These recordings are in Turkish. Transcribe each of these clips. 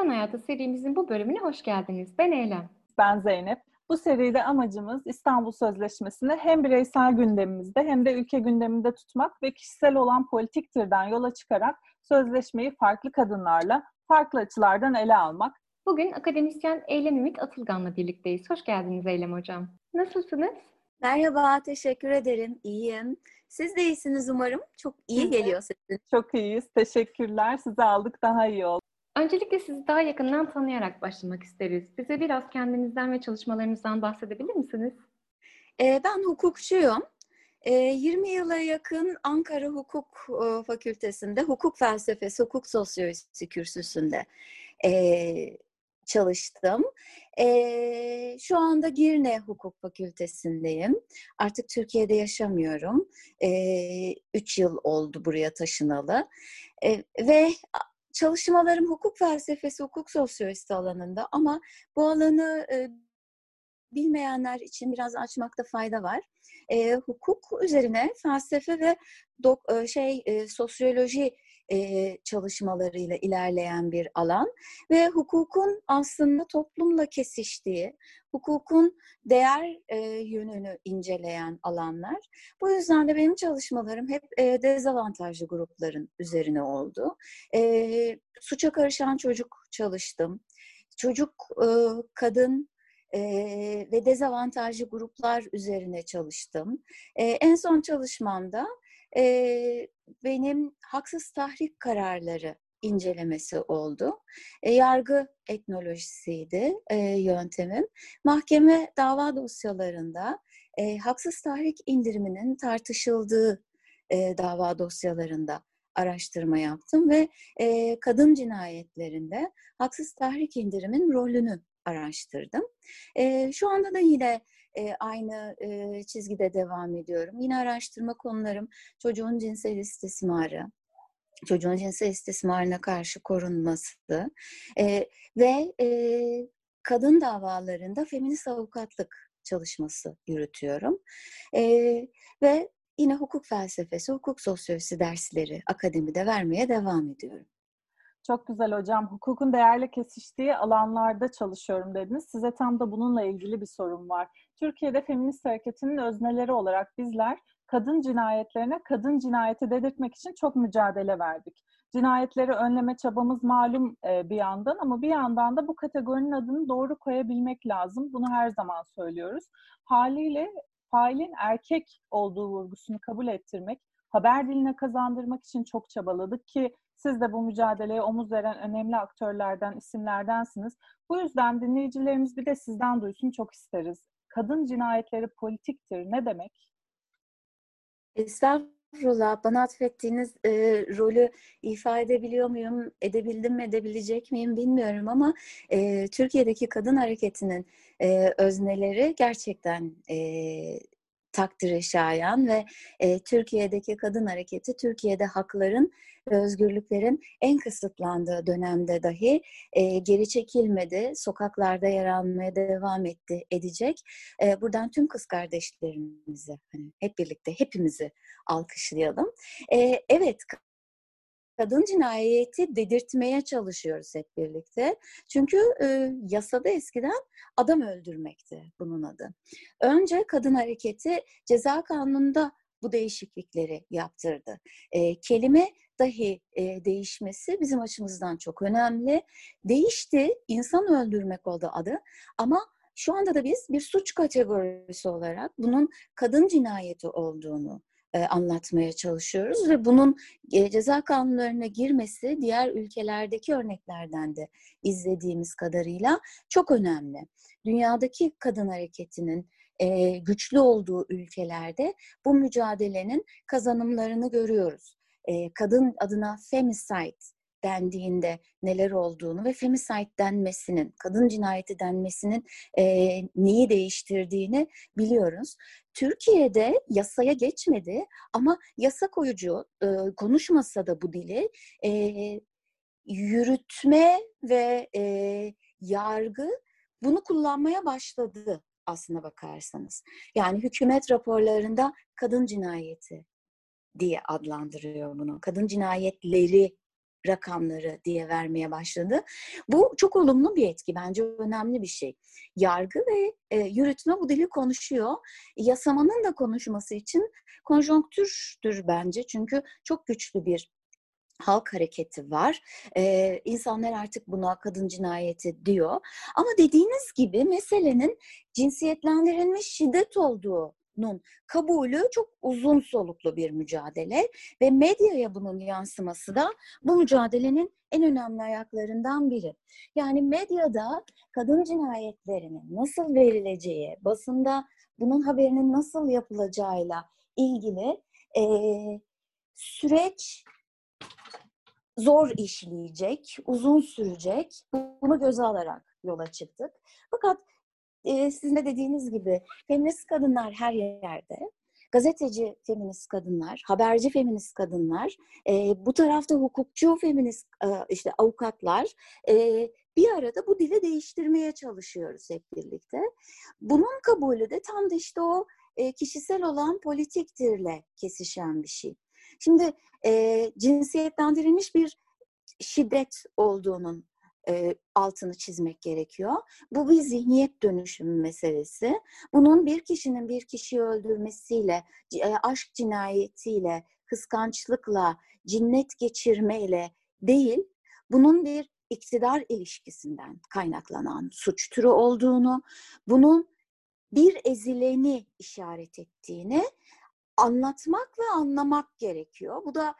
Sokaktan Hayata serimizin bu bölümüne hoş geldiniz. Ben Eylem. Ben Zeynep. Bu seride amacımız İstanbul Sözleşmesi'ni hem bireysel gündemimizde hem de ülke gündeminde tutmak ve kişisel olan politiktirden yola çıkarak sözleşmeyi farklı kadınlarla farklı açılardan ele almak. Bugün akademisyen Eylem Ümit Atılgan'la birlikteyiz. Hoş geldiniz Eylem Hocam. Nasılsınız? Merhaba, teşekkür ederim. İyiyim. Siz de iyisiniz umarım. Çok iyi geliyor sesin. Çok iyiyiz. Teşekkürler. Sizi aldık daha iyi oldu. Öncelikle sizi daha yakından tanıyarak başlamak isteriz. Bize biraz kendinizden ve çalışmalarınızdan bahsedebilir misiniz? Ee, ben hukukçuyum. Ee, 20 yıla yakın Ankara Hukuk e, Fakültesi'nde hukuk felsefesi, hukuk sosyolojisi kürsüsünde e, çalıştım. E, şu anda Girne Hukuk Fakültesindeyim. Artık Türkiye'de yaşamıyorum. E, üç yıl oldu buraya taşınalı. Ve çalışmalarım hukuk felsefesi, hukuk sosyolojisi alanında ama bu alanı e, bilmeyenler için biraz açmakta fayda var. E, hukuk üzerine felsefe ve dok, e, şey e, sosyoloji çalışmalarıyla ilerleyen bir alan ve hukukun aslında toplumla kesiştiği, hukukun değer yönünü inceleyen alanlar. Bu yüzden de benim çalışmalarım hep dezavantajlı grupların üzerine oldu. Suça karışan çocuk çalıştım. Çocuk, kadın, ve dezavantajlı gruplar üzerine çalıştım. En son çalışmamda e, benim haksız tahrik kararları incelemesi oldu. E, yargı etnolojisiydi e, yöntemim. Mahkeme dava dosyalarında e, haksız tahrik indiriminin tartışıldığı e, dava dosyalarında araştırma yaptım ve e, kadın cinayetlerinde haksız tahrik indirimin rolünü araştırdım. E, şu anda da yine e, aynı e, çizgide devam ediyorum. Yine araştırma konularım çocuğun cinsel istismarı, çocuğun cinsel istismarına karşı korunması e, ve e, kadın davalarında feminist avukatlık çalışması yürütüyorum. E, ve yine hukuk felsefesi, hukuk sosyolojisi dersleri akademide vermeye devam ediyorum. Çok güzel hocam. Hukukun değerli kesiştiği alanlarda çalışıyorum dediniz. Size tam da bununla ilgili bir sorum var. Türkiye'de feminist hareketinin özneleri olarak bizler kadın cinayetlerine kadın cinayeti dedirtmek için çok mücadele verdik. Cinayetleri önleme çabamız malum bir yandan ama bir yandan da bu kategorinin adını doğru koyabilmek lazım. Bunu her zaman söylüyoruz. Haliyle failin erkek olduğu vurgusunu kabul ettirmek, haber diline kazandırmak için çok çabaladık ki siz de bu mücadeleye omuz veren önemli aktörlerden, isimlerdensiniz. Bu yüzden dinleyicilerimiz bir de sizden duysun çok isteriz. Kadın cinayetleri politiktir. Ne demek? Estağfurullah. Bana atfettiğiniz e, rolü ifade edebiliyor muyum, edebildim mi, edebilecek miyim bilmiyorum ama e, Türkiye'deki kadın hareketinin e, özneleri gerçekten e, takdire şayan ve e, Türkiye'deki kadın hareketi Türkiye'de hakların ve özgürlüklerin en kısıtlandığı dönemde dahi e, geri çekilmedi, sokaklarda yer almaya devam etti, edecek. E, buradan tüm kız kardeşlerimizi hani hep birlikte hepimizi alkışlayalım. E, evet kadın cinayeti dedirtmeye çalışıyoruz hep birlikte. Çünkü e, yasada eskiden adam öldürmekti bunun adı. Önce kadın hareketi ceza kanununda bu değişiklikleri yaptırdı. E, kelime dahi e, değişmesi bizim açımızdan çok önemli. Değişti, insan öldürmek oldu adı ama şu anda da biz bir suç kategorisi olarak bunun kadın cinayeti olduğunu anlatmaya çalışıyoruz ve bunun e, ceza kanunlarına girmesi diğer ülkelerdeki örneklerden de izlediğimiz kadarıyla çok önemli. Dünyadaki kadın hareketinin e, güçlü olduğu ülkelerde bu mücadelenin kazanımlarını görüyoruz. E, kadın adına femicide dendiğinde neler olduğunu ve femicide denmesinin, kadın cinayeti denmesinin e, neyi değiştirdiğini biliyoruz. Türkiye'de yasaya geçmedi ama yasa koyucu e, konuşmasa da bu dili e, yürütme ve e, yargı bunu kullanmaya başladı aslına bakarsanız. Yani hükümet raporlarında kadın cinayeti diye adlandırıyor bunu. Kadın cinayetleri rakamları diye vermeye başladı. Bu çok olumlu bir etki bence önemli bir şey. Yargı ve e, yürütme bu dili konuşuyor. Yasamanın da konuşması için konjonktürdür bence çünkü çok güçlü bir halk hareketi var. Ee, insanlar artık buna kadın cinayeti diyor. Ama dediğiniz gibi meselenin cinsiyetlendirilmiş şiddet olduğunun kabulü çok uzun soluklu bir mücadele ve medyaya bunun yansıması da bu mücadelenin en önemli ayaklarından biri. Yani medyada kadın cinayetlerinin nasıl verileceği, basında bunun haberinin nasıl yapılacağıyla ilgili e, süreç zor işleyecek, uzun sürecek. Bunu göze alarak yola çıktık. Fakat e, sizin de dediğiniz gibi feminist kadınlar her yerde. Gazeteci feminist kadınlar, haberci feminist kadınlar, e, bu tarafta hukukçu feminist e, işte avukatlar e, bir arada bu dili değiştirmeye çalışıyoruz hep birlikte. Bunun kabulü de tam da işte o e, kişisel olan politiktirle kesişen bir şey. Şimdi e, cinsiyetlendirilmiş bir şiddet olduğunun altını çizmek gerekiyor. Bu bir zihniyet dönüşümü meselesi. Bunun bir kişinin bir kişiyi öldürmesiyle, aşk cinayetiyle, kıskançlıkla, cinnet geçirmeyle değil, bunun bir iktidar ilişkisinden kaynaklanan suç türü olduğunu, bunun bir ezileni işaret ettiğini anlatmak ve anlamak gerekiyor. Bu da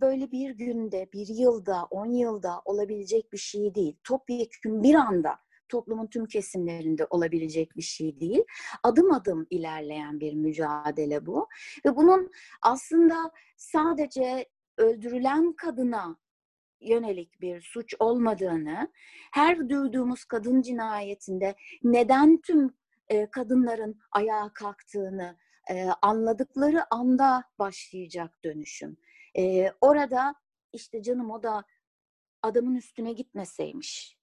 böyle bir günde, bir yılda, on yılda olabilecek bir şey değil. Topyekun bir anda toplumun tüm kesimlerinde olabilecek bir şey değil. Adım adım ilerleyen bir mücadele bu. Ve bunun aslında sadece öldürülen kadına yönelik bir suç olmadığını, her duyduğumuz kadın cinayetinde neden tüm kadınların ayağa kalktığını anladıkları anda başlayacak dönüşüm. Orada işte canım o da adamın üstüne gitmeseymiş.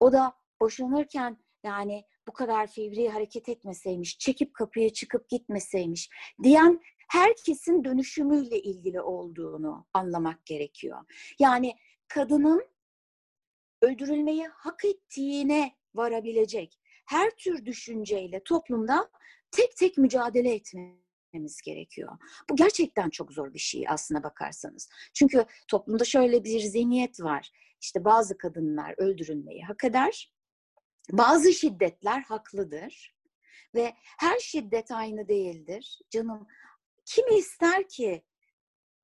O da boşanırken yani bu kadar fevri hareket etmeseymiş, çekip kapıya çıkıp gitmeseymiş diyen herkesin dönüşümüyle ilgili olduğunu anlamak gerekiyor. Yani kadının öldürülmeyi hak ettiğine varabilecek her tür düşünceyle toplumda tek tek mücadele etmemiz gerekiyor. Bu gerçekten çok zor bir şey aslına bakarsanız. Çünkü toplumda şöyle bir zihniyet var. İşte bazı kadınlar öldürülmeyi hak eder. Bazı şiddetler haklıdır. Ve her şiddet aynı değildir. Canım kim ister ki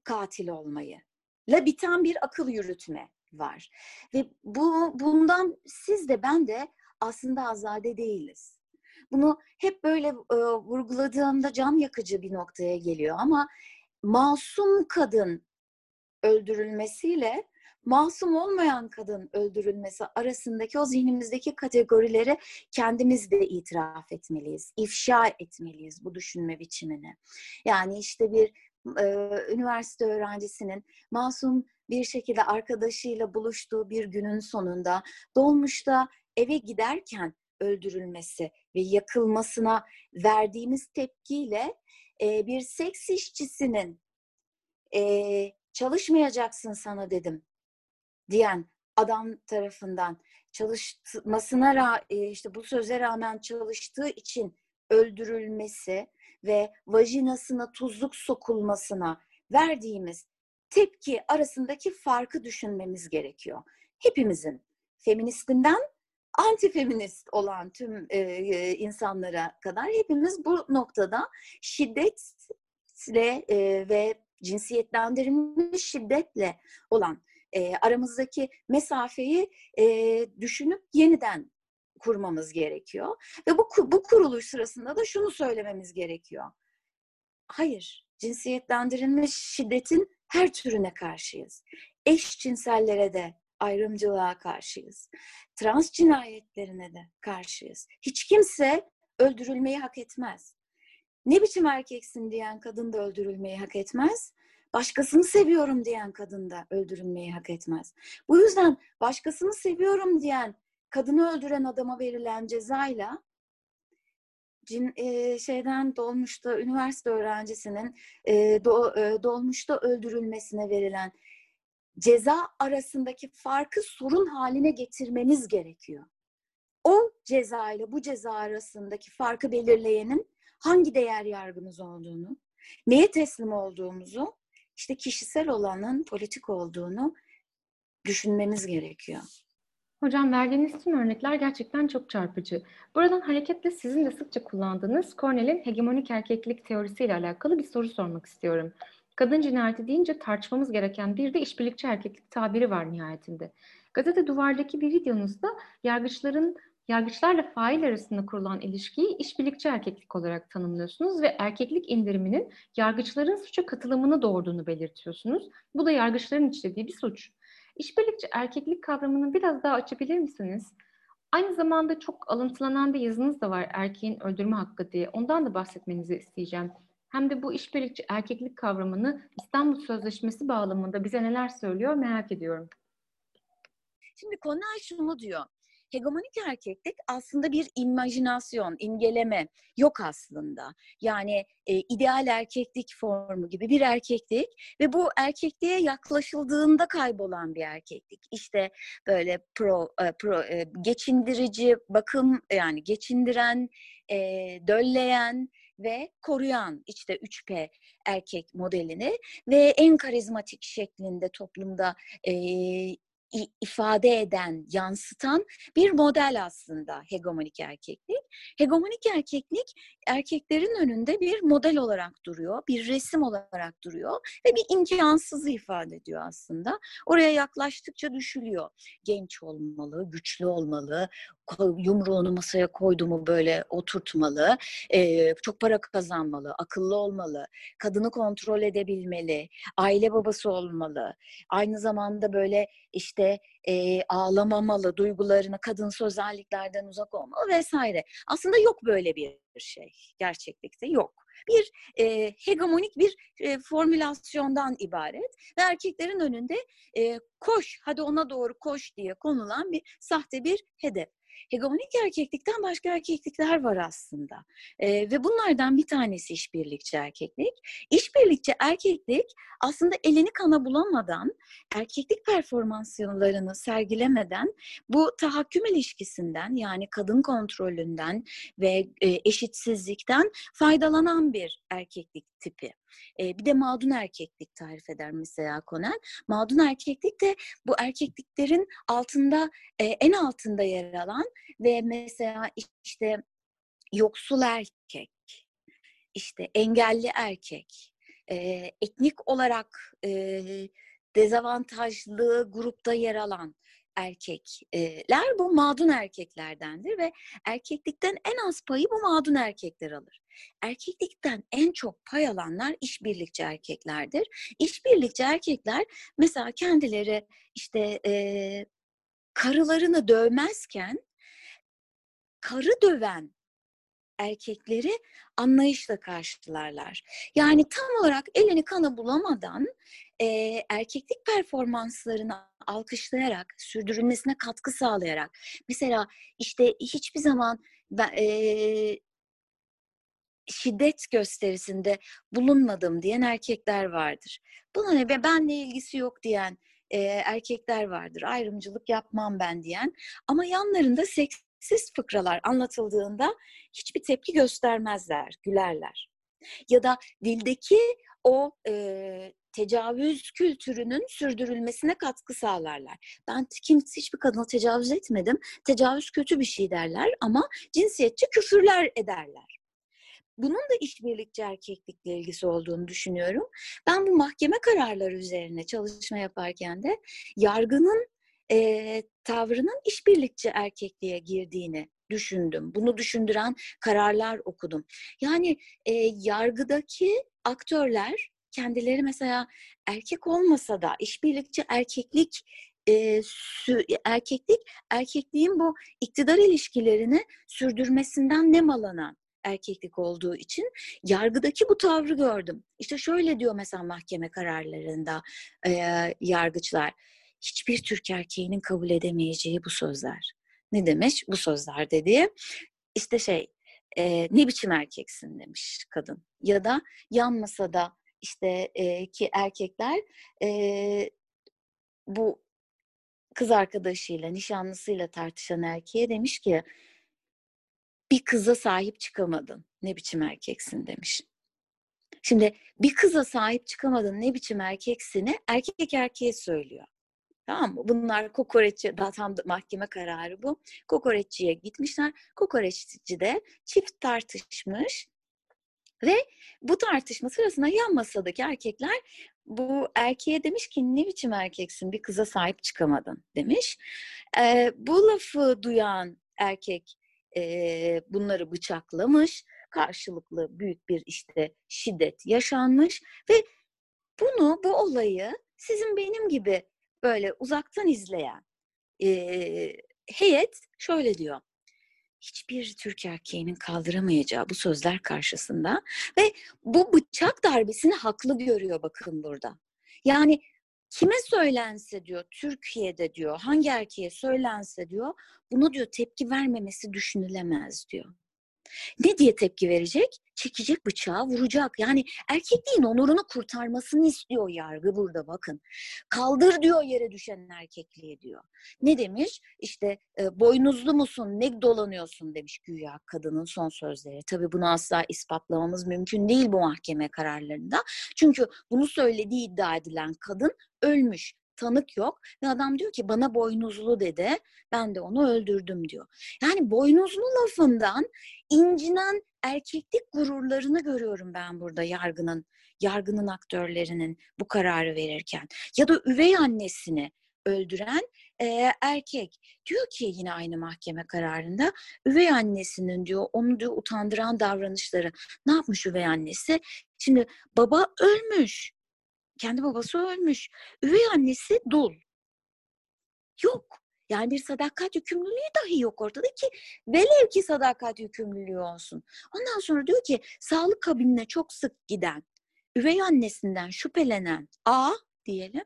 katil olmayı? La biten bir akıl yürütme var. Ve bu bundan siz de ben de aslında azade değiliz. Bunu hep böyle e, vurguladığımda can yakıcı bir noktaya geliyor ama masum kadın öldürülmesiyle masum olmayan kadın öldürülmesi arasındaki o zihnimizdeki kategorileri kendimiz de itiraf etmeliyiz, ifşa etmeliyiz bu düşünme biçimini. Yani işte bir e, üniversite öğrencisinin masum bir şekilde arkadaşıyla buluştuğu bir günün sonunda dolmuşta eve giderken öldürülmesi ve yakılmasına verdiğimiz tepkiyle e, bir seks işçisinin e, çalışmayacaksın sana dedim diyen adam tarafından çalışmasına e, işte bu söze rağmen çalıştığı için öldürülmesi ve vajinasına tuzluk sokulmasına verdiğimiz tepki arasındaki farkı düşünmemiz gerekiyor. Hepimizin feministinden antifeminist olan tüm e, insanlara kadar hepimiz bu noktada şiddetle e, ve cinsiyetlendirilmiş şiddetle olan e, aramızdaki mesafeyi e, düşünüp yeniden kurmamız gerekiyor. Ve bu, bu kuruluş sırasında da şunu söylememiz gerekiyor. Hayır, cinsiyetlendirilmiş şiddetin her türüne karşıyız. Eşcinsellere de ayrımcılığa karşıyız. Trans cinayetlerine de karşıyız. Hiç kimse öldürülmeyi hak etmez. Ne biçim erkeksin diyen kadın da öldürülmeyi hak etmez. Başkasını seviyorum diyen kadın da öldürülmeyi hak etmez. Bu yüzden başkasını seviyorum diyen kadını öldüren adama verilen cezayla cin, e, şeyden dolmuşta üniversite öğrencisinin e, do, e, dolmuşta öldürülmesine verilen ceza arasındaki farkı sorun haline getirmemiz gerekiyor. O ceza ile bu ceza arasındaki farkı belirleyenin hangi değer yargımız olduğunu, neye teslim olduğumuzu, işte kişisel olanın politik olduğunu düşünmemiz gerekiyor. Hocam verdiğiniz tüm örnekler gerçekten çok çarpıcı. Buradan hareketle sizin de sıkça kullandığınız Cornell'in hegemonik erkeklik teorisiyle alakalı bir soru sormak istiyorum. Kadın cinayeti deyince tartışmamız gereken bir de işbirlikçi erkeklik tabiri var nihayetinde. Gazete Duvar'daki bir videonuzda yargıçların yargıçlarla fail arasında kurulan ilişkiyi işbirlikçi erkeklik olarak tanımlıyorsunuz ve erkeklik indiriminin yargıçların suça katılımını doğurduğunu belirtiyorsunuz. Bu da yargıçların işlediği bir suç. İşbirlikçi erkeklik kavramını biraz daha açabilir misiniz? Aynı zamanda çok alıntılanan bir yazınız da var erkeğin öldürme hakkı diye. Ondan da bahsetmenizi isteyeceğim. Hem de bu işbirlikçi erkeklik kavramını İstanbul Sözleşmesi bağlamında bize neler söylüyor merak ediyorum. Şimdi Konay şunu diyor. Hegemonik erkeklik aslında bir imajinasyon, imgeleme yok aslında. Yani e, ideal erkeklik formu gibi bir erkeklik ve bu erkekliğe yaklaşıldığında kaybolan bir erkeklik. İşte böyle pro, e, pro e, geçindirici, bakım yani geçindiren, e, dölleyen ve koruyan işte 3P erkek modelini ve en karizmatik şeklinde toplumda e, ifade eden, yansıtan bir model aslında hegemonik erkeklik. Hegemonik erkeklik erkeklerin önünde bir model olarak duruyor, bir resim olarak duruyor ve bir imkansızı ifade ediyor aslında. Oraya yaklaştıkça düşülüyor. Genç olmalı, güçlü olmalı, yumruğunu masaya koydu böyle oturtmalı, e, çok para kazanmalı, akıllı olmalı, kadını kontrol edebilmeli, aile babası olmalı, aynı zamanda böyle işte e, ağlamamalı, duygularını kadınsı özelliklerden uzak olmalı vesaire. Aslında yok böyle bir şey. Gerçeklikte yok. Bir e, hegemonik bir e, formülasyondan ibaret ve erkeklerin önünde e, koş, hadi ona doğru koş diye konulan bir sahte bir hedef. Hegemonik erkeklikten başka erkeklikler var aslında. E, ve bunlardan bir tanesi işbirlikçi erkeklik. İşbirlikçi erkeklik aslında elini kana bulamadan, erkeklik performanslarını sergilemeden bu tahakküm ilişkisinden yani kadın kontrolünden ve e, eşitsizlikten faydalanan bir erkeklik tipi. E, bir de mağdun erkeklik tarif eder mesela Konel. Mağdun erkeklik de bu erkekliklerin altında e, en altında yer alan ve mesela işte yoksul erkek, işte engelli erkek, e, etnik olarak e, dezavantajlı grupta yer alan erkekler bu mağdun erkeklerdendir ve erkeklikten en az payı bu mağdun erkekler alır. Erkeklikten en çok pay alanlar işbirlikçi erkeklerdir. İşbirlikçi erkekler mesela kendileri işte e, karılarını dövmezken karı döven erkekleri anlayışla karşılarlar. Yani tam olarak elini kana bulamadan e, erkeklik performanslarını alkışlayarak, sürdürülmesine katkı sağlayarak, mesela işte hiçbir zaman e, şiddet gösterisinde bulunmadım diyen erkekler vardır. Buna ne benle ilgisi yok diyen e, erkekler vardır. Ayrımcılık yapmam ben diyen. Ama yanlarında seksist fıkralar anlatıldığında hiçbir tepki göstermezler, gülerler. Ya da dildeki o e, tecavüz kültürünün sürdürülmesine katkı sağlarlar. Ben kimse hiçbir kadına tecavüz etmedim. Tecavüz kötü bir şey derler ama cinsiyetçi küfürler ederler. Bunun da işbirlikçi erkeklikle ilgisi olduğunu düşünüyorum. Ben bu mahkeme kararları üzerine çalışma yaparken de yargının e, tavrının işbirlikçi erkekliğe girdiğini düşündüm. Bunu düşündüren kararlar okudum. Yani e, yargıdaki aktörler kendileri mesela erkek olmasa da işbirlikçi erkeklik e, sü, erkeklik erkekliğin bu iktidar ilişkilerini sürdürmesinden nemalanan erkeklik olduğu için yargıdaki bu tavrı gördüm. İşte şöyle diyor mesela mahkeme kararlarında e, yargıçlar. Hiçbir Türk erkeğinin kabul edemeyeceği bu sözler. Ne demiş bu sözler dediği? İşte şey e, ne biçim erkeksin demiş kadın. Ya da yan masada işte e, ki erkekler e, bu kız arkadaşıyla, nişanlısıyla tartışan erkeğe demiş ki bir kıza sahip çıkamadın. Ne biçim erkeksin demiş. Şimdi bir kıza sahip çıkamadın ne biçim erkeksini erkek erkeğe söylüyor. Tamam mı? Bunlar kokoreççi, daha tam mahkeme kararı bu. Kokoreççiye gitmişler. Kokoreççi de çift tartışmış. Ve bu tartışma sırasında yan masadaki erkekler bu erkeğe demiş ki ne biçim erkeksin bir kıza sahip çıkamadın demiş. Ee, bu lafı duyan erkek e, bunları bıçaklamış. Karşılıklı büyük bir işte şiddet yaşanmış ve bunu bu olayı sizin benim gibi böyle uzaktan izleyen e, heyet şöyle diyor. Hiçbir Türk erkeğinin kaldıramayacağı bu sözler karşısında ve bu bıçak darbesini haklı görüyor bakın burada. Yani kime söylense diyor Türkiye'de diyor hangi erkeğe söylense diyor bunu diyor tepki vermemesi düşünülemez diyor. Ne diye tepki verecek? Çekecek bıçağı vuracak. Yani erkekliğin onurunu kurtarmasını istiyor yargı burada bakın. Kaldır diyor yere düşen erkekliğe diyor. Ne demiş? İşte e, boynuzlu musun ne dolanıyorsun demiş güya kadının son sözleri. Tabii bunu asla ispatlamamız mümkün değil bu mahkeme kararlarında. Çünkü bunu söylediği iddia edilen kadın ölmüş tanık yok ve adam diyor ki bana boynuzlu dedi ben de onu öldürdüm diyor. Yani boynuzlu lafından incinen erkeklik gururlarını görüyorum ben burada yargının yargının aktörlerinin bu kararı verirken. Ya da üvey annesini öldüren e, erkek diyor ki yine aynı mahkeme kararında üvey annesinin diyor onu diyor utandıran davranışları. Ne yapmış üvey annesi? Şimdi baba ölmüş kendi babası ölmüş. Üvey annesi dul. Yok. Yani bir sadakat yükümlülüğü dahi yok ortada ki velev ki sadakat yükümlülüğü olsun. Ondan sonra diyor ki sağlık kabinine çok sık giden, üvey annesinden şüphelenen A diyelim,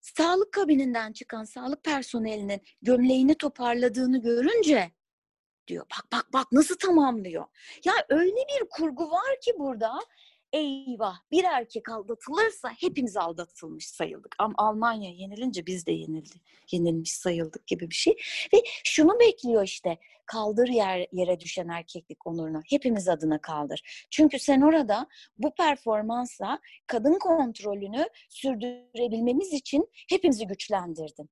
sağlık kabininden çıkan sağlık personelinin gömleğini toparladığını görünce diyor bak bak bak nasıl tamamlıyor. Ya öyle bir kurgu var ki burada eyvah bir erkek aldatılırsa hepimiz aldatılmış sayıldık. Ama Almanya yenilince biz de yenildi. Yenilmiş sayıldık gibi bir şey. Ve şunu bekliyor işte kaldır yer, yere düşen erkeklik onurunu. Hepimiz adına kaldır. Çünkü sen orada bu performansla kadın kontrolünü sürdürebilmemiz için hepimizi güçlendirdin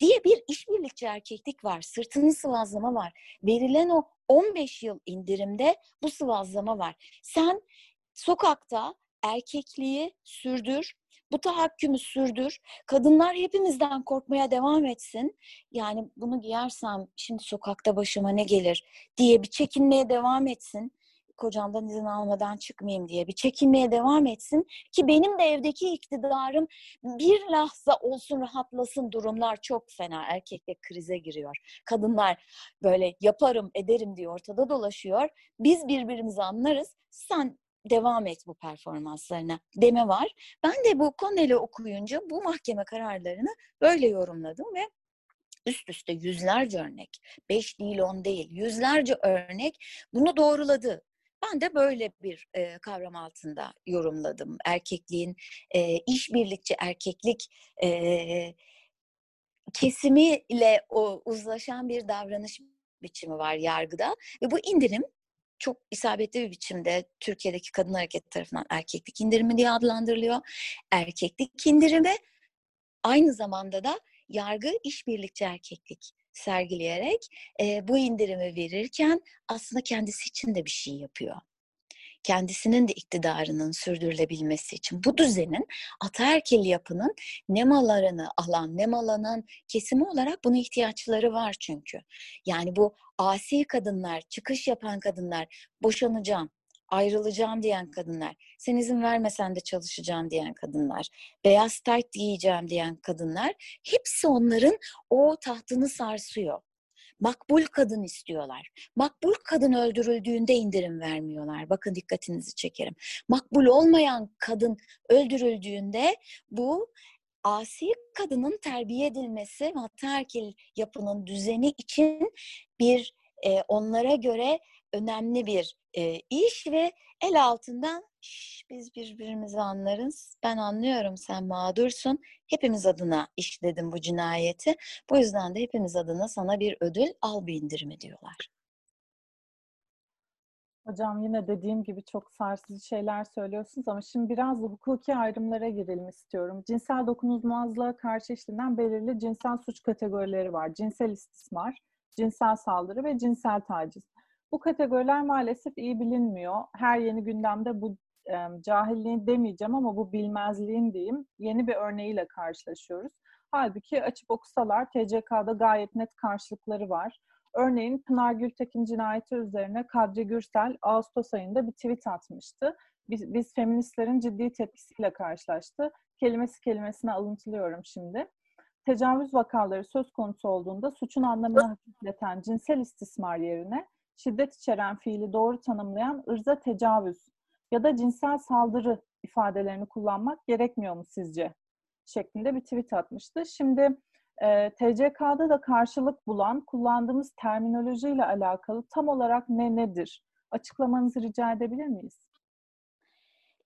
diye bir işbirlikçi erkeklik var. Sırtını sıvazlama var. Verilen o 15 yıl indirimde bu sıvazlama var. Sen sokakta erkekliği sürdür, bu tahakkümü sürdür. Kadınlar hepimizden korkmaya devam etsin. Yani bunu giyersem şimdi sokakta başıma ne gelir diye bir çekinmeye devam etsin. Kocamdan izin almadan çıkmayayım diye bir çekinmeye devam etsin ki benim de evdeki iktidarım bir lahza olsun rahatlasın durumlar çok fena. Erkekle krize giriyor. Kadınlar böyle yaparım ederim diye ortada dolaşıyor. Biz birbirimizi anlarız. Sen devam et bu performanslarına deme var. Ben de bu Connell'i okuyunca bu mahkeme kararlarını böyle yorumladım ve üst üste yüzlerce örnek, beş değil on değil, yüzlerce örnek bunu doğruladı. Ben de böyle bir e, kavram altında yorumladım. Erkekliğin e, işbirlikçi erkeklik e, kesimiyle o uzlaşan bir davranış biçimi var yargıda ve bu indirim çok isabetli bir biçimde Türkiye'deki kadın hareketi tarafından erkeklik indirimi diye adlandırılıyor. Erkeklik indirimi aynı zamanda da yargı işbirlikçi erkeklik sergileyerek e, bu indirimi verirken aslında kendisi için de bir şey yapıyor kendisinin de iktidarının sürdürülebilmesi için bu düzenin ataerkil yapının nemalarını alan, nemalanan kesimi olarak buna ihtiyaçları var çünkü. Yani bu asi kadınlar, çıkış yapan kadınlar, boşanacağım, ayrılacağım diyen kadınlar, sen izin vermesen de çalışacağım diyen kadınlar, beyaz tayt giyeceğim diyen kadınlar, hepsi onların o tahtını sarsıyor makbul kadın istiyorlar. Makbul kadın öldürüldüğünde indirim vermiyorlar. Bakın dikkatinizi çekerim. Makbul olmayan kadın öldürüldüğünde bu asi kadının terbiye edilmesi materkil yapının düzeni için bir e, onlara göre önemli bir e, iş ve el altından biz birbirimizi anlarız. Ben anlıyorum sen mağdursun. Hepimiz adına işledim bu cinayeti. Bu yüzden de hepimiz adına sana bir ödül al bir indirimi diyorlar. Hocam yine dediğim gibi çok sarsıcı şeyler söylüyorsunuz ama şimdi biraz da hukuki ayrımlara girelim istiyorum. Cinsel dokunulmazlığa karşı işlenen belirli cinsel suç kategorileri var. Cinsel istismar, cinsel saldırı ve cinsel taciz. Bu kategoriler maalesef iyi bilinmiyor. Her yeni gündemde bu cahilliğin demeyeceğim ama bu bilmezliğin diyeyim yeni bir örneğiyle karşılaşıyoruz. Halbuki açıp okusalar TCK'da gayet net karşılıkları var. Örneğin Pınar Gültekin cinayeti üzerine Kadri Gürsel Ağustos ayında bir tweet atmıştı. Biz, biz feministlerin ciddi tepkisiyle karşılaştı. Kelimesi kelimesine alıntılıyorum şimdi. Tecavüz vakaları söz konusu olduğunda suçun anlamını hafifleten cinsel istismar yerine şiddet içeren fiili doğru tanımlayan ırza tecavüz ya da cinsel saldırı ifadelerini kullanmak gerekmiyor mu sizce? şeklinde bir tweet atmıştı. Şimdi e, TCK'da da karşılık bulan kullandığımız terminolojiyle alakalı tam olarak ne nedir? Açıklamanızı rica edebilir miyiz?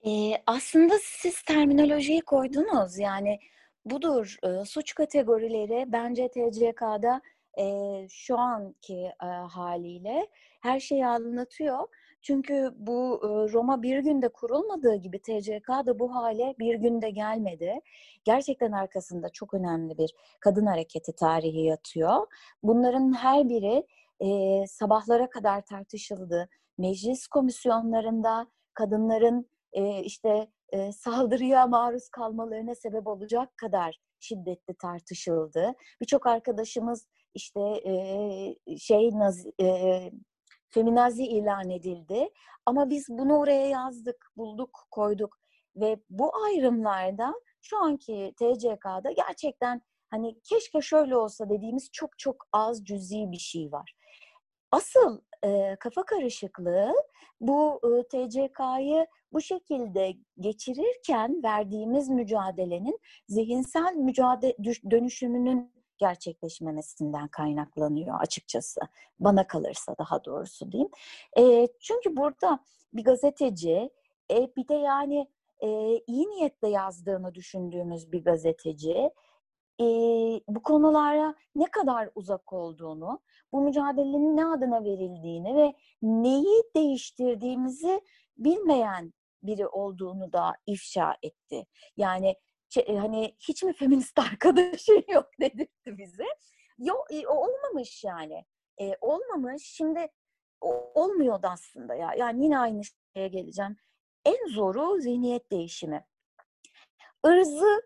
Ee, aslında siz terminolojiyi koydunuz. Yani budur e, suç kategorileri bence TCK'da e, şu anki e, haliyle her şeyi anlatıyor. Çünkü bu Roma bir günde kurulmadığı gibi TCK da bu hale bir günde gelmedi. Gerçekten arkasında çok önemli bir kadın hareketi tarihi yatıyor. Bunların her biri sabahlara kadar tartışıldı. Meclis komisyonlarında kadınların işte saldırıya maruz kalmalarına sebep olacak kadar şiddetli tartışıldı. Birçok arkadaşımız işte şey nazi, feminazi ilan edildi. Ama biz bunu oraya yazdık, bulduk, koyduk ve bu ayrımlarda şu anki TCK'da gerçekten hani keşke şöyle olsa dediğimiz çok çok az cüzi bir şey var. Asıl e, kafa karışıklığı bu e, TCK'yı bu şekilde geçirirken verdiğimiz mücadelenin zihinsel mücadele dönüşümünün gerçekleşmemesinden kaynaklanıyor açıkçası. Bana kalırsa daha doğrusu diyeyim. E, çünkü burada bir gazeteci, e, bir de yani e, iyi niyetle yazdığını düşündüğümüz bir gazeteci, e, bu konulara ne kadar uzak olduğunu, bu mücadelenin ne adına verildiğini ve neyi değiştirdiğimizi bilmeyen biri olduğunu da ifşa etti. Yani şey, hani hiç mi feminist arkadaşın yok dedirtti bize. Yok e, olmamış yani. E, olmamış. Şimdi o, olmuyordu aslında ya. Yani yine aynı şeye geleceğim. En zoru zihniyet değişimi. Irzı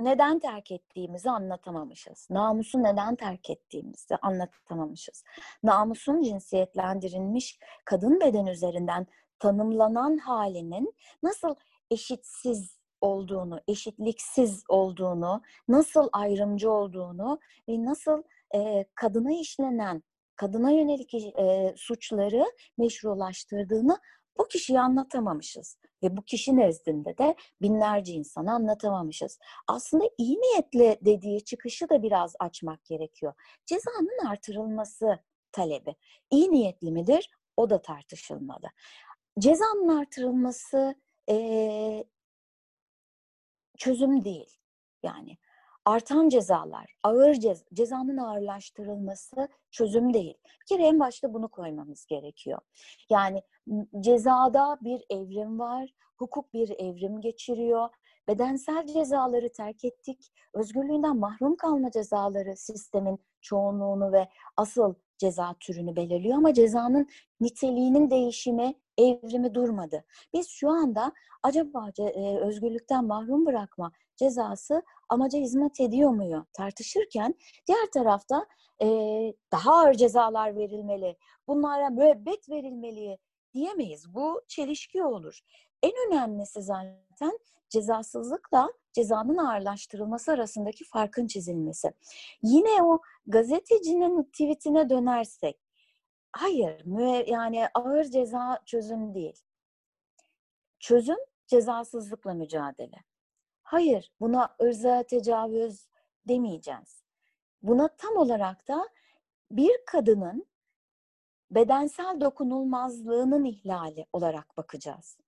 neden terk ettiğimizi anlatamamışız. Namusu neden terk ettiğimizi anlatamamışız. Namusun cinsiyetlendirilmiş kadın beden üzerinden tanımlanan halinin nasıl eşitsiz olduğunu, eşitliksiz olduğunu, nasıl ayrımcı olduğunu ve nasıl e, kadına işlenen, kadına yönelik e, suçları meşrulaştırdığını bu kişiye anlatamamışız. Ve bu kişi nezdinde de binlerce insana anlatamamışız. Aslında iyi niyetle dediği çıkışı da biraz açmak gerekiyor. Cezanın artırılması talebi. İyi niyetli midir? O da tartışılmalı. Cezanın artırılması e, çözüm değil. Yani artan cezalar, ağır ceza, cezanın ağırlaştırılması çözüm değil. Bir kere en başta bunu koymamız gerekiyor. Yani cezada bir evrim var, hukuk bir evrim geçiriyor. Bedensel cezaları terk ettik, özgürlüğünden mahrum kalma cezaları sistemin çoğunluğunu ve asıl ceza türünü belirliyor ama cezanın niteliğinin değişimi, evrimi durmadı. Biz şu anda acaba e, özgürlükten mahrum bırakma cezası amaca hizmet ediyor mu tartışırken diğer tarafta e, daha ağır cezalar verilmeli, bunlara müebbet verilmeli diyemeyiz. Bu çelişki olur. En önemlisi zaten cezasızlıkla cezanın ağırlaştırılması arasındaki farkın çizilmesi. Yine o gazetecinin tweetine dönersek, hayır yani ağır ceza çözüm değil. Çözüm cezasızlıkla mücadele. Hayır, buna ırza tecavüz demeyeceğiz. Buna tam olarak da bir kadının bedensel dokunulmazlığının ihlali olarak bakacağız.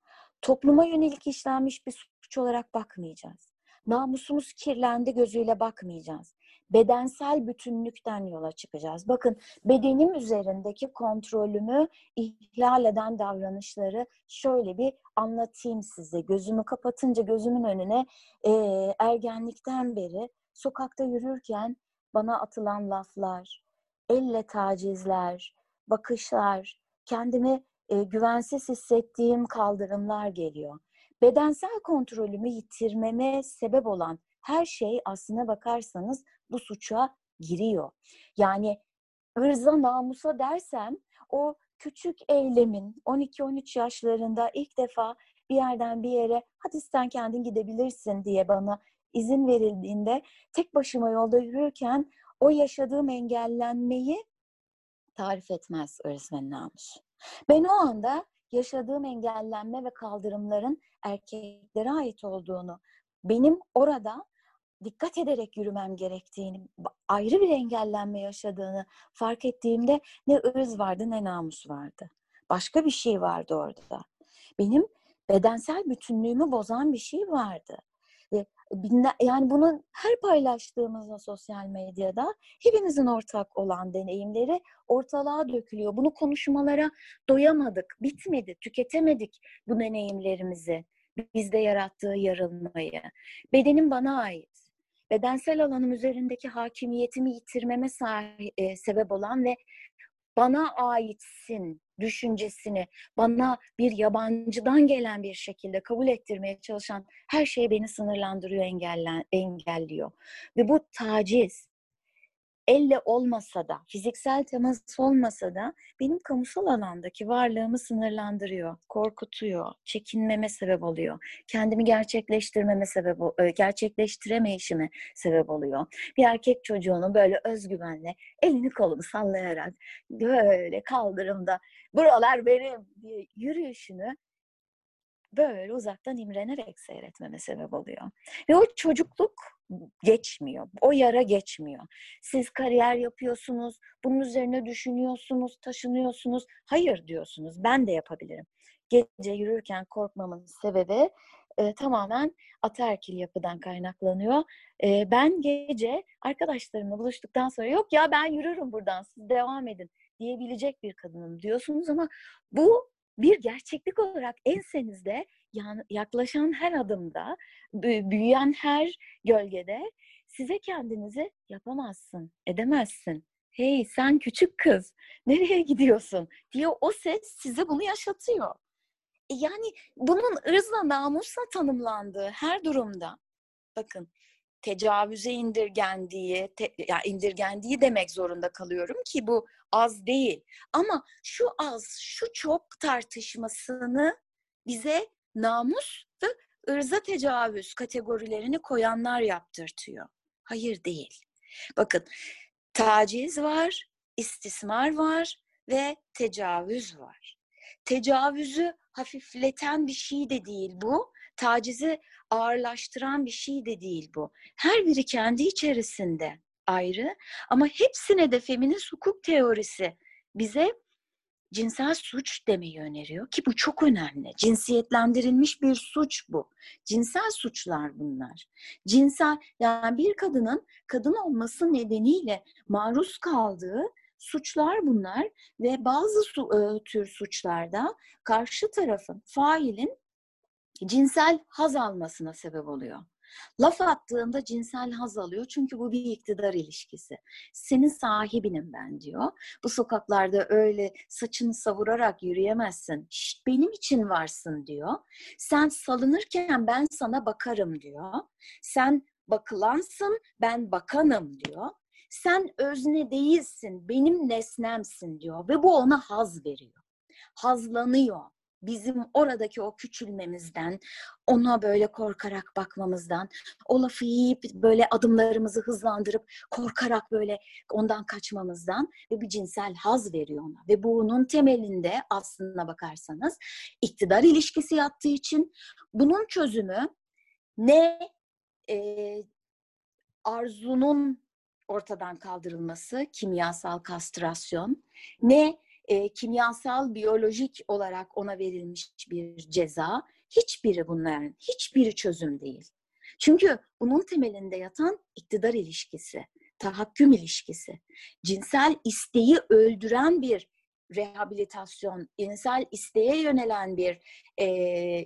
Topluma yönelik işlenmiş bir suç olarak bakmayacağız. Namusumuz kirlendi gözüyle bakmayacağız. Bedensel bütünlükten yola çıkacağız. Bakın bedenim üzerindeki kontrolümü ihlal eden davranışları şöyle bir anlatayım size. Gözümü kapatınca gözümün önüne e, ergenlikten beri sokakta yürürken bana atılan laflar, elle tacizler, bakışlar, kendimi e, güvensiz hissettiğim kaldırımlar geliyor. Bedensel kontrolümü yitirmeme sebep olan her şey aslına bakarsanız bu suça giriyor. Yani ırza namusa dersem o küçük eylemin 12-13 yaşlarında ilk defa bir yerden bir yere hadi sen kendin gidebilirsin diye bana izin verildiğinde tek başıma yolda yürürken o yaşadığım engellenmeyi tarif etmez öğretmen namus. Ben o anda yaşadığım engellenme ve kaldırımların erkeklere ait olduğunu, benim orada dikkat ederek yürümem gerektiğini, ayrı bir engellenme yaşadığını fark ettiğimde ne ırz vardı ne namus vardı. Başka bir şey vardı orada. Benim bedensel bütünlüğümü bozan bir şey vardı. Yani bunu her paylaştığımızda sosyal medyada hepimizin ortak olan deneyimleri ortalığa dökülüyor. Bunu konuşmalara doyamadık, bitmedi, tüketemedik bu deneyimlerimizi. Bizde yarattığı yarılmayı. Bedenim bana ait. Bedensel alanım üzerindeki hakimiyetimi yitirmeme e, sebep olan ve bana aitsin düşüncesini bana bir yabancıdan gelen bir şekilde kabul ettirmeye çalışan her şey beni sınırlandırıyor, engellen, engelliyor. Ve bu taciz, elle olmasa da, fiziksel temas olmasa da benim kamusal alandaki varlığımı sınırlandırıyor, korkutuyor, çekinmeme sebep oluyor. Kendimi gerçekleştirmeme sebep, e, gerçekleştiremeyişime sebep oluyor. Bir erkek çocuğunu böyle özgüvenle elini kolunu sallayarak böyle kaldırımda buralar benim diye yürüyüşünü böyle uzaktan imrenerek seyretmeme sebep oluyor. Ve o çocukluk geçmiyor. O yara geçmiyor. Siz kariyer yapıyorsunuz, bunun üzerine düşünüyorsunuz, taşınıyorsunuz. Hayır diyorsunuz, ben de yapabilirim. Gece yürürken korkmamın sebebi e, tamamen ataerkil yapıdan kaynaklanıyor. E, ben gece arkadaşlarımla buluştuktan sonra yok ya ben yürürüm buradan siz devam edin diyebilecek bir kadınım diyorsunuz ama bu bir gerçeklik olarak ensenizde yaklaşan her adımda, büyüyen her gölgede size kendinizi yapamazsın, edemezsin. Hey sen küçük kız, nereye gidiyorsun diye o ses size bunu yaşatıyor. E, yani bunun ırzla namusla tanımlandığı her durumda bakın tecavüze indirgendiği, te, ya indirgendiği demek zorunda kalıyorum ki bu az değil. Ama şu az, şu çok tartışmasını bize namus ve ırza tecavüz kategorilerini koyanlar yaptırtıyor. Hayır değil. Bakın taciz var, istismar var ve tecavüz var. Tecavüzü hafifleten bir şey de değil bu. Tacizi ağırlaştıran bir şey de değil bu. Her biri kendi içerisinde ayrı ama hepsine de feminist hukuk teorisi bize cinsel suç demeyi öneriyor ki bu çok önemli. Cinsiyetlendirilmiş bir suç bu. Cinsel suçlar bunlar. Cinsel yani bir kadının kadın olması nedeniyle maruz kaldığı suçlar bunlar ve bazı su, e, tür suçlarda karşı tarafın, failin cinsel haz almasına sebep oluyor. Laf attığında cinsel haz alıyor çünkü bu bir iktidar ilişkisi. Senin sahibinim ben diyor. Bu sokaklarda öyle saçını savurarak yürüyemezsin. Şşt, benim için varsın diyor. Sen salınırken ben sana bakarım diyor. Sen bakılansın ben bakanım diyor. Sen özne değilsin, benim nesnemsin diyor ve bu ona haz veriyor. Hazlanıyor bizim oradaki o küçülmemizden, ona böyle korkarak bakmamızdan, o lafı yiyip böyle adımlarımızı hızlandırıp korkarak böyle ondan kaçmamızdan ve bir cinsel haz veriyor ona. Ve bunun temelinde aslına bakarsanız iktidar ilişkisi yattığı için bunun çözümü ne e, arzunun ortadan kaldırılması, kimyasal kastrasyon, ne e, kimyasal, biyolojik olarak ona verilmiş bir ceza. Hiçbiri bunların, hiçbiri çözüm değil. Çünkü bunun temelinde yatan iktidar ilişkisi, tahakküm ilişkisi, cinsel isteği öldüren bir rehabilitasyon, cinsel isteğe yönelen bir e,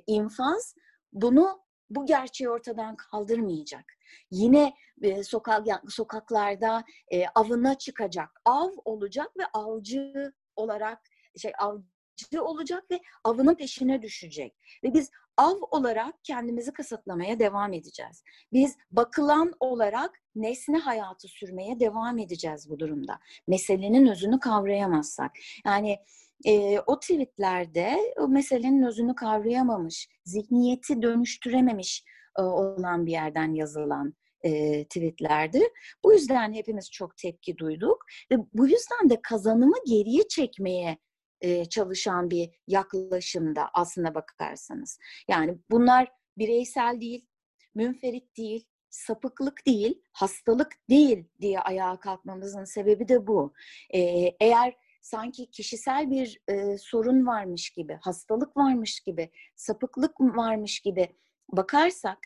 infaz bunu bu gerçeği ortadan kaldırmayacak. Yine e, sokak sokaklarda e, avına çıkacak, av olacak ve avcı olarak şey avcı olacak ve avının peşine düşecek. Ve biz av olarak kendimizi kısıtlamaya devam edeceğiz. Biz bakılan olarak nesne hayatı sürmeye devam edeceğiz bu durumda. Meselenin özünü kavrayamazsak. Yani e, o tweetlerde o meselenin özünü kavrayamamış, zihniyeti dönüştürememiş e, olan bir yerden yazılan e, tweetlerdi. Bu yüzden hepimiz çok tepki duyduk ve bu yüzden de kazanımı geriye çekmeye e, çalışan bir yaklaşımda aslında bakarsanız. Yani bunlar bireysel değil, münferit değil, sapıklık değil, hastalık değil diye ayağa kalkmamızın sebebi de bu. E, eğer sanki kişisel bir e, sorun varmış gibi, hastalık varmış gibi, sapıklık varmış gibi bakarsak,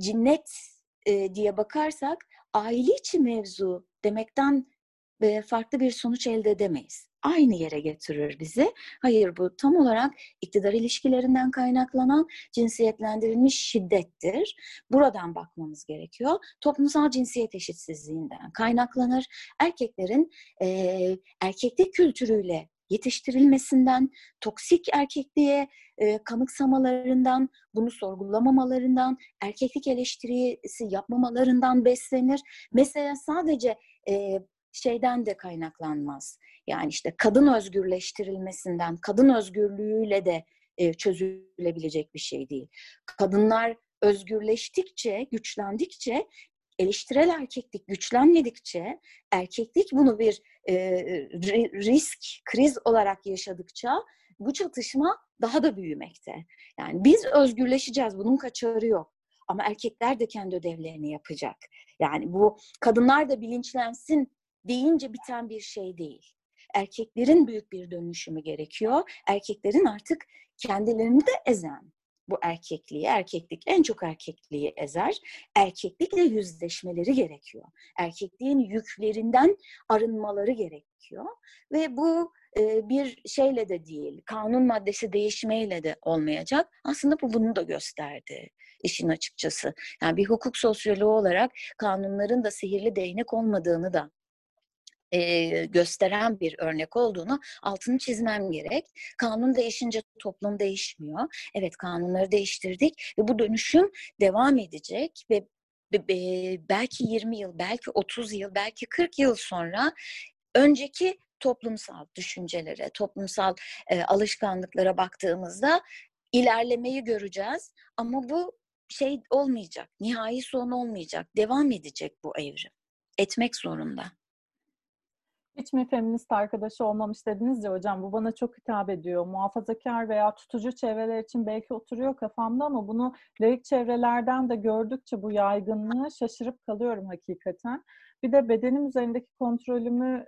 cinnet e, diye bakarsak aile içi mevzu demekten e, farklı bir sonuç elde edemeyiz aynı yere getirir bizi. Hayır bu tam olarak iktidar ilişkilerinden kaynaklanan cinsiyetlendirilmiş şiddettir. Buradan bakmamız gerekiyor. Toplumsal cinsiyet eşitsizliğinden kaynaklanır. Erkeklerin e, erkeklik kültürüyle yetiştirilmesinden, toksik erkekliğe e, kanıksamalarından, bunu sorgulamamalarından, erkeklik eleştirisi yapmamalarından beslenir. Mesela sadece e, şeyden de kaynaklanmaz. Yani işte kadın özgürleştirilmesinden, kadın özgürlüğüyle de e, çözülebilecek bir şey değil. Kadınlar özgürleştikçe, güçlendikçe, eleştirel erkeklik güçlenmedikçe, erkeklik bunu bir risk, kriz olarak yaşadıkça bu çatışma daha da büyümekte. Yani biz özgürleşeceğiz, bunun kaçarı yok. Ama erkekler de kendi ödevlerini yapacak. Yani bu kadınlar da bilinçlensin deyince biten bir şey değil. Erkeklerin büyük bir dönüşümü gerekiyor. Erkeklerin artık kendilerini de ezen bu erkekliği, erkeklik en çok erkekliği ezer. Erkeklikle yüzleşmeleri gerekiyor. Erkekliğin yüklerinden arınmaları gerekiyor. Ve bu e, bir şeyle de değil, kanun maddesi değişmeyle de olmayacak. Aslında bu bunu da gösterdi işin açıkçası. Yani bir hukuk sosyoloğu olarak kanunların da sihirli değnek olmadığını da e, gösteren bir örnek olduğunu altını çizmem gerek. Kanun değişince toplum değişmiyor. Evet kanunları değiştirdik ve bu dönüşüm devam edecek ve belki 20 yıl, belki 30 yıl, belki 40 yıl sonra önceki toplumsal düşüncelere, toplumsal e, alışkanlıklara baktığımızda ilerlemeyi göreceğiz. Ama bu şey olmayacak, nihai son olmayacak, devam edecek bu evrim. Etmek zorunda. Hiç mi feminist arkadaşı olmamış dediniz ya hocam bu bana çok hitap ediyor. Muhafazakar veya tutucu çevreler için belki oturuyor kafamda ama bunu laik çevrelerden de gördükçe bu yaygınlığı şaşırıp kalıyorum hakikaten. Bir de bedenim üzerindeki kontrolümü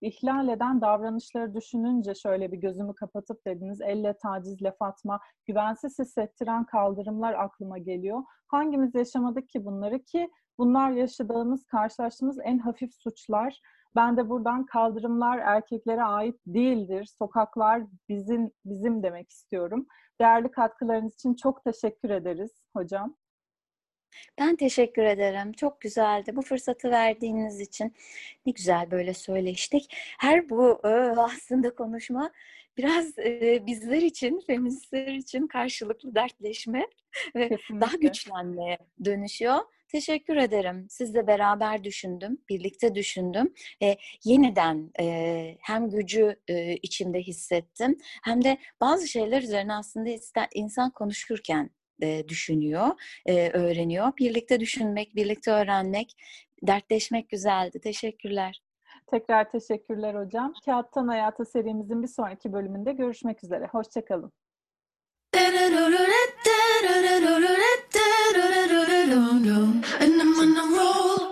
ihlal eden davranışları düşününce şöyle bir gözümü kapatıp dediniz elle taciz laf atma, güvensiz hissettiren kaldırımlar aklıma geliyor. Hangimiz yaşamadık ki bunları ki bunlar yaşadığımız, karşılaştığımız en hafif suçlar ben de buradan kaldırımlar erkeklere ait değildir. Sokaklar bizim bizim demek istiyorum. Değerli katkılarınız için çok teşekkür ederiz hocam. Ben teşekkür ederim. Çok güzeldi. Bu fırsatı verdiğiniz için ne güzel böyle söyleştik. Her bu e, aslında konuşma biraz e, bizler için, feministler için karşılıklı dertleşme ve Kesinlikle. daha güçlenmeye dönüşüyor. Teşekkür ederim. Sizle beraber düşündüm, birlikte düşündüm. E, yeniden e, hem gücü e, içimde hissettim hem de bazı şeyler üzerine aslında ister, insan konuşurken e, düşünüyor, e, öğreniyor. Birlikte düşünmek, birlikte öğrenmek, dertleşmek güzeldi. Teşekkürler. Tekrar teşekkürler hocam. Kağıttan Hayata serimizin bir sonraki bölümünde görüşmek üzere. Hoşçakalın. alone, and I'm on a roll.